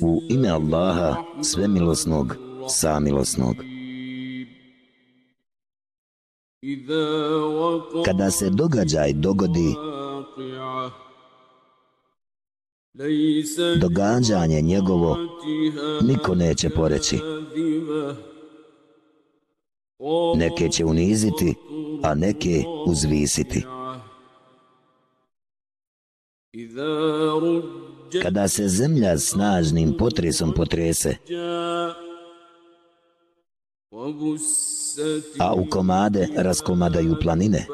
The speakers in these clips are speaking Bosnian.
U ime Allaha, svemilosnog, samilosnog. Kada se događaj dogodi, događanje njegovo niko neće poreći. Neke će uniziti, a neke uzvisiti. Kada se zemlja snažnim potresom potrese, a u komade raskomadaju planine,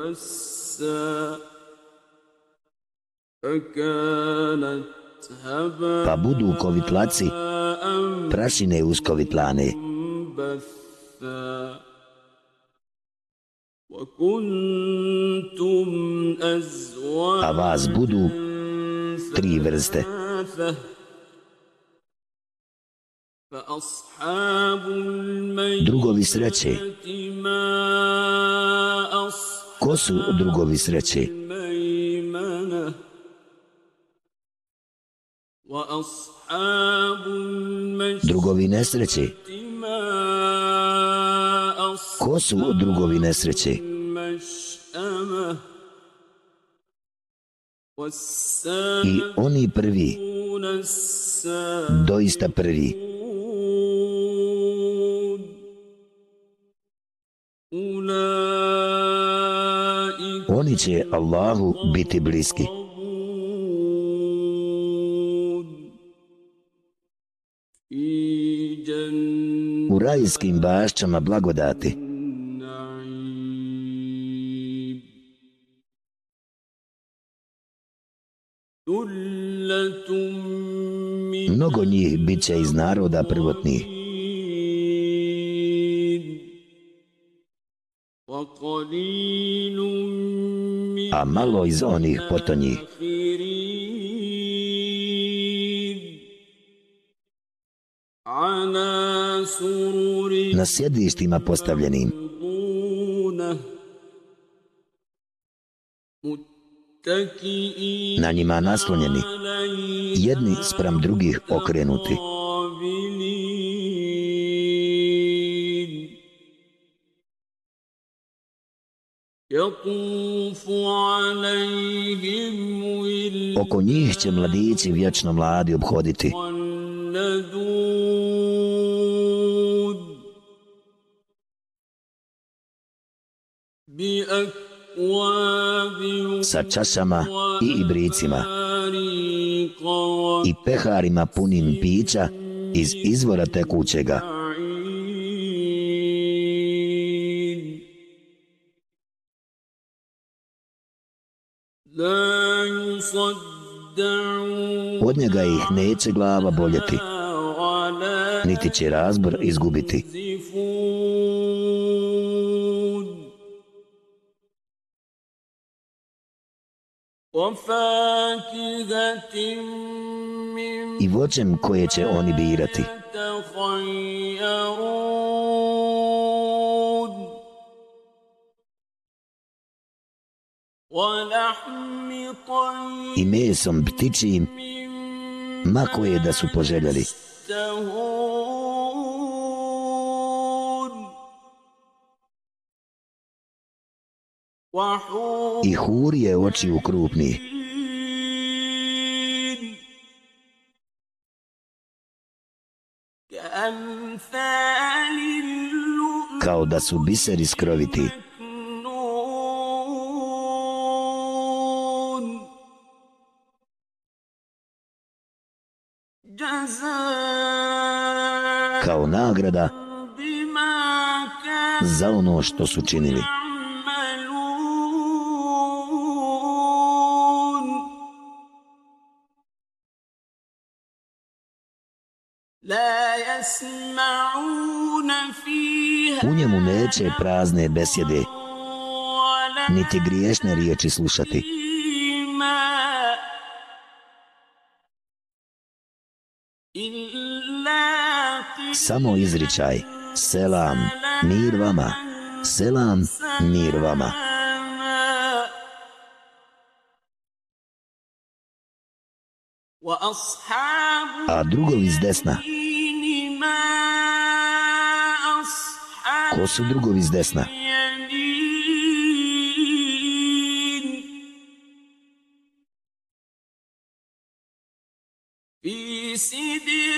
pa budu kovitlaci prašine uz kovitlane. A vas budu tri vrste. Drugovi sreće. Ko su drugovi sreće? Drugovi nesreće. Ko su drugovi nesreće? I oni prvi, doista prvi, oni će Allahu biti bliski. U rajskim bašćama blagodati. Mnogo njih bit će iz naroda prvotnih. A malo iz onih potonjih. Na sjedištima postavljenim. Na njima naslonjeni. Jedni sprem drugih okrenuti. Oko njih će mladići vječno mladi obhoditi. Sa čašama i ibricima i peharima punim pića iz izvora tekućega. Od njega ih neće glava boljeti, niti će razbor izgubiti. I voćem koje će oni birati. I mesom ptičim, ma koje da su poželjeli. I hurije oči u krupni. Kao da su biseri skroviti. Kao nagrada za ono što su činili. U njemu neće prazne besjede, niti griješne riječi slušati. Samo izričaj, selam, mir vama, selam, mir vama. A drugovi s desna? Ko su drugovi s desna?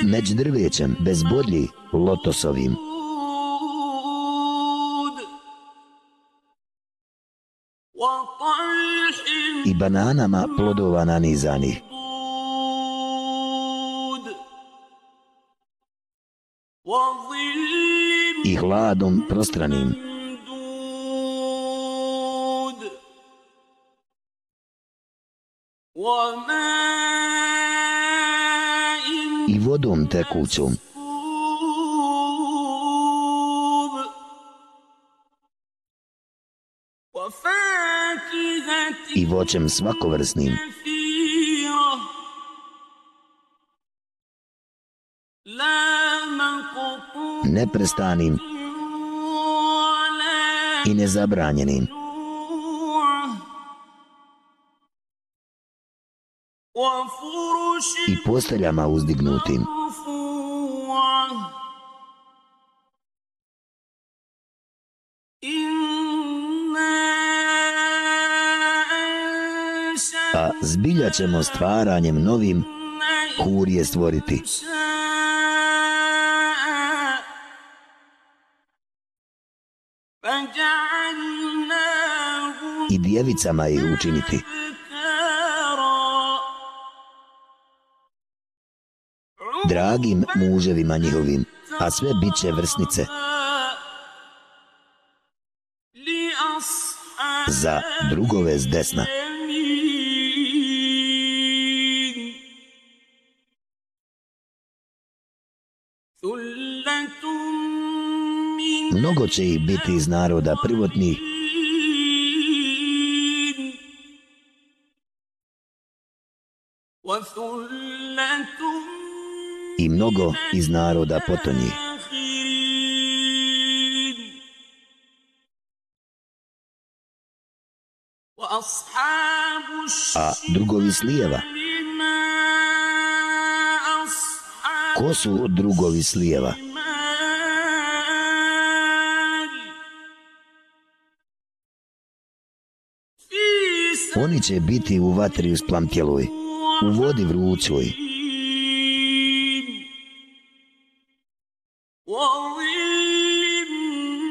Među drvećem, bez bodlji, lotosovim. I bananama plodova nanizanih. I hladom prostranim. I vodom tekućom. I voćem svakovrsnim. Neprestanim i nezabranjenim. I posteljama uzdignutim. A zbilja ćemo stvaranjem novim hurje stvoriti. I djevicama ih učiniti. Dragim muževima njihovim, a sve bit će vrsnice. Za drugove s desna. Mnogo će ih biti iz naroda prvotnih i mnogo iz naroda potonji. A drugovi slijeva? Ko su drugovi slijeva? Oni će biti u vatri usplampjeloj, u vodi vrućoj.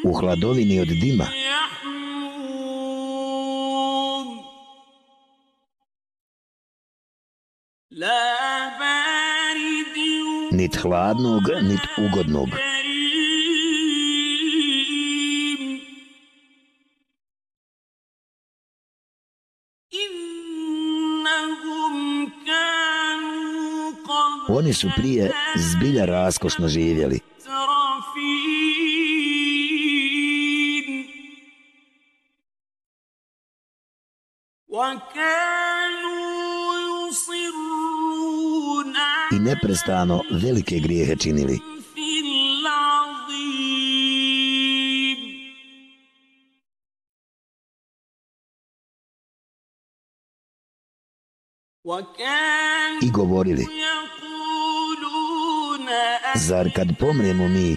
U hladovini od dima. Nit hladnog, nit ugodnog. Oni su prije zbilja raskošno živjeli. I neprestano velike grijehe činili. I govorili, Zar kad pomremo mi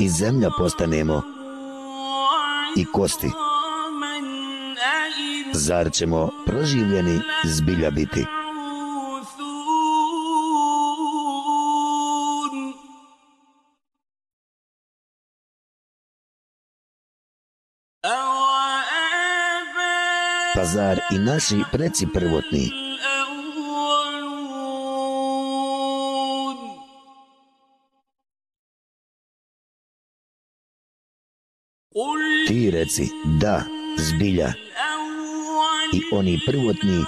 i zemlja postanemo i kosti, zar ćemo proživljeni zbilja biti? Pa zar i naši preci prvotni Ti da, zbilja. I oni prvotni,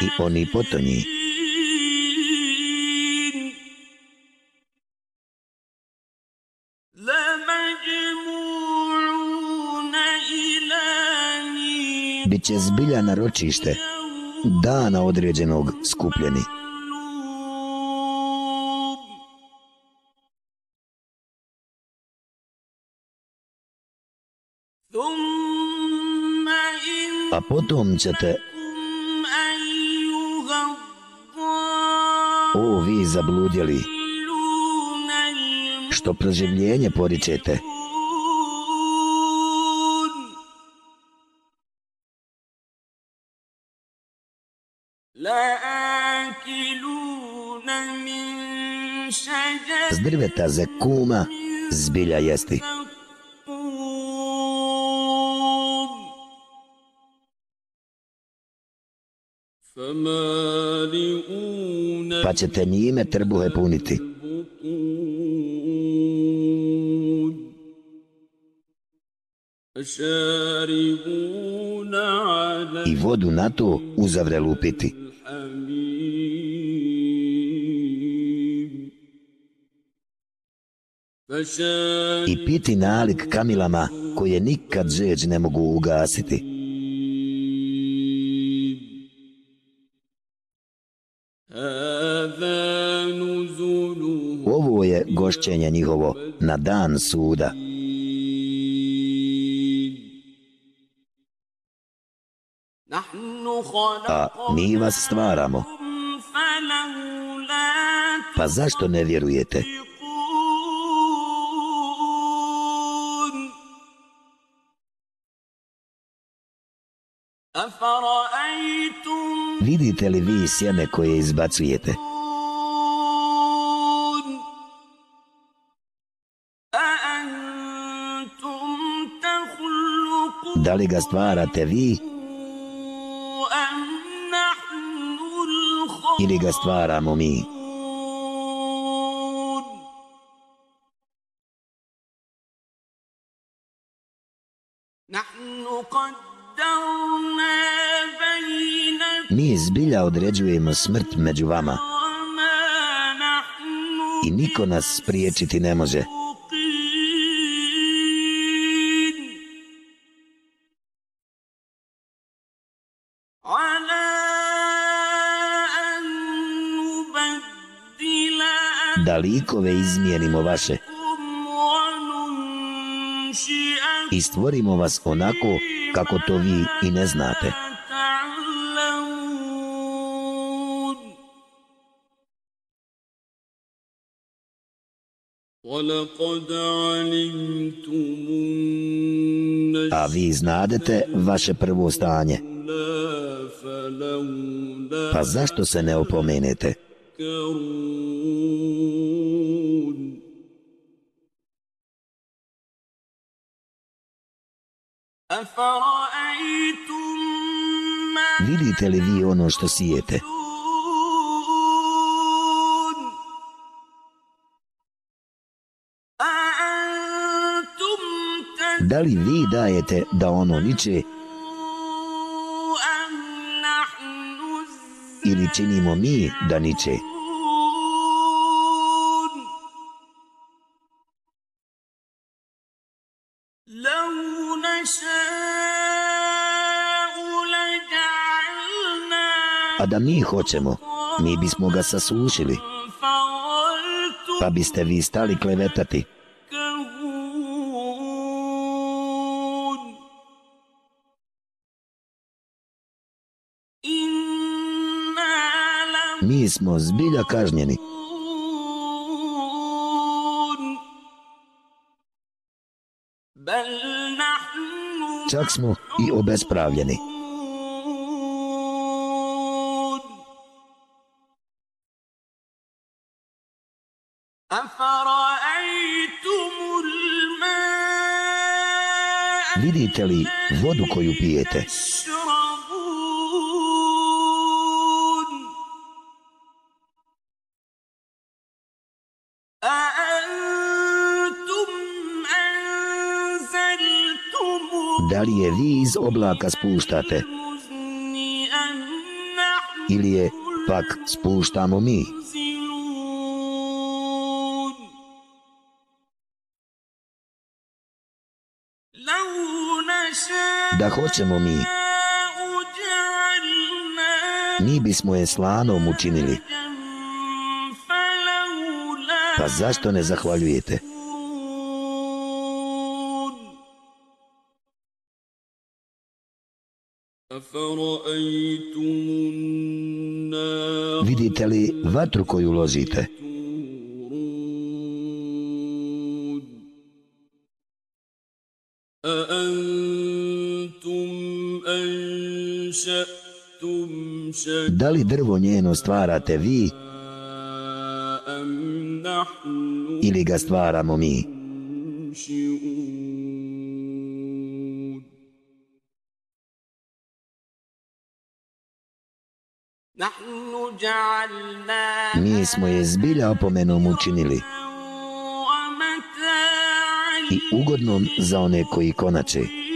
i oni potonji. Biće zbilja na ročište, dana određenog skupljeni. A potom ćete, o vi zabludjeli, što proživljenje poričete, s drveta zekuma zbilja jesti. Pa ćete njime trbuhe puniti. I vodu na to uzavre lupiti. i piti nalik kamilama koje nikad žeđ ne mogu ugasiti. Ovo je gošćenje njihovo na dan suda. A mi vas stvaramo. Pa zašto ne vjerujete? Vidite li vi sjeme koje izbacujete? Da li ga stvarate vi? Ili ga stvaramo mi? Mi zbilja određujemo smrt među vama i niko nas spriječiti ne može. Da likove izmijenimo vaše i stvorimo vas onako kako to vi i ne znate. A vi znadete vaše prvo stanje. Pa zašto se ne opomenete? Vidite li vi ono što sijete? Da li vi dajete da ono niče ili činimo mi da niče? A da mi hoćemo, mi bismo ga sasušili, pa biste vi stali klevetati. Mi smo zbilja kažnjeni. Čak smo i obespravljeni. Vidite li vodu koju pijete? Da li je vi iz oblaka spuštate? Ili je pak spuštamo mi? Da hoćemo mi, mi bismo je slanom učinili. Pa zašto ne zahvaljujete? Vidite li vatru koju lozite? Da li drvo njeno stvarate vi ili ga stvaramo mi? Mi smo je zbilja opomenom učinili i ugodnom za one koji konače.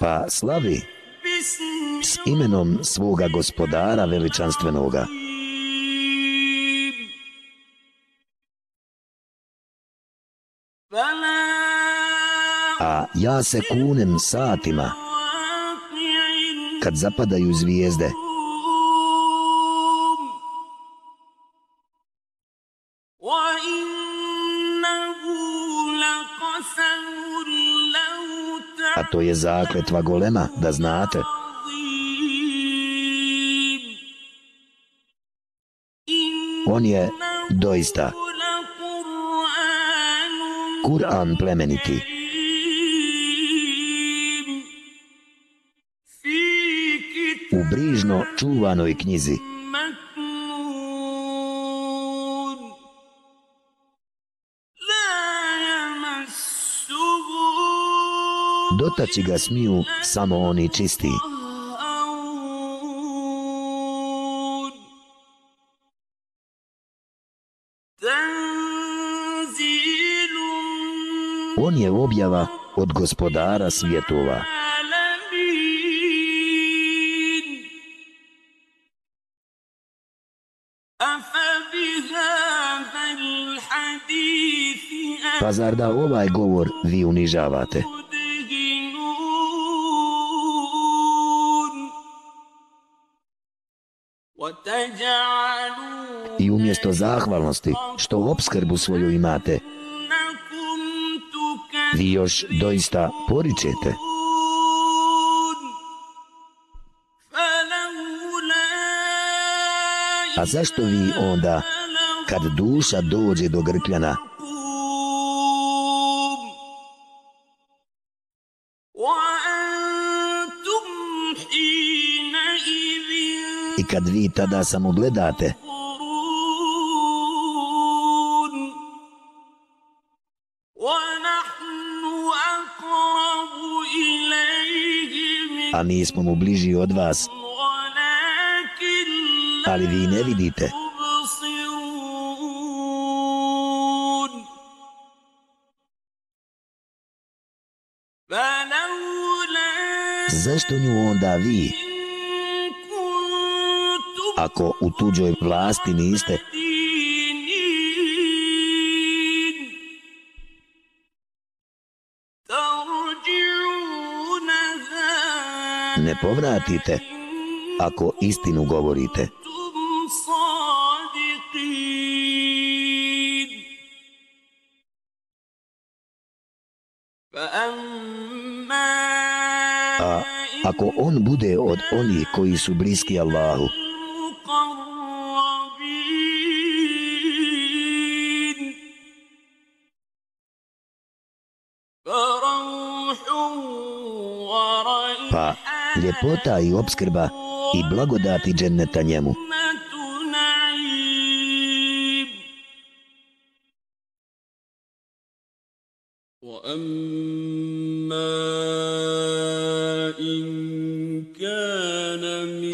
Pa slavi s imenom svoga gospodara veličanstvenoga. A ja se kunem satima kad zapadaju zvijezde. To je zakletva golema, da znate. On je doista Kur'an plemeniti. U brižno čuvanoj knjizi. Dotaći ga smiju samo oni čisti. On je objava od gospodara svjetova. Pa zar da ovaj govor vi unižavate? I umjesto zahvalnosti što obskrbu svoju imate, vi još doista poričete. A zašto vi onda, kad duša dođe do grkljana, i kad vi tada samo gledate, a mi smo mu bliži od vas, ali vi ne vidite. Zašto nju onda vi, ako u tuđoj vlasti niste, ne povratite ako istinu govorite. A ako on bude od onih koji su bliski Allahu, ljepota i obskrba i blagodati dženneta njemu.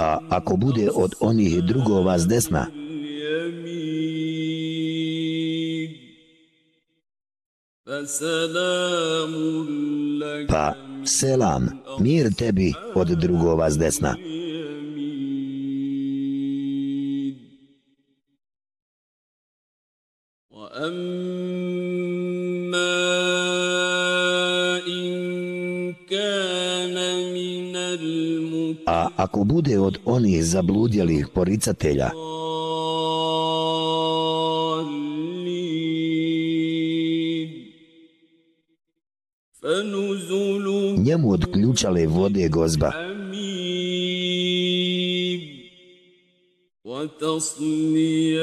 A ako bude od onih drugova s desna, pa selam, mir tebi od drugova s desna. A ako bude od onih zabludjelih poricatelja, njemu odključale vode gozba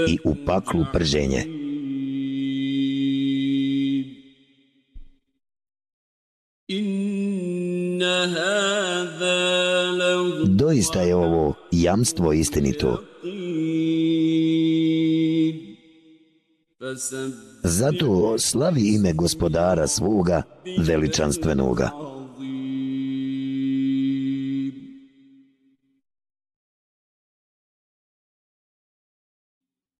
i u paklu prženje. Doista je ovo jamstvo istinito. Zato slavi ime gospodara svoga veličanstvenoga.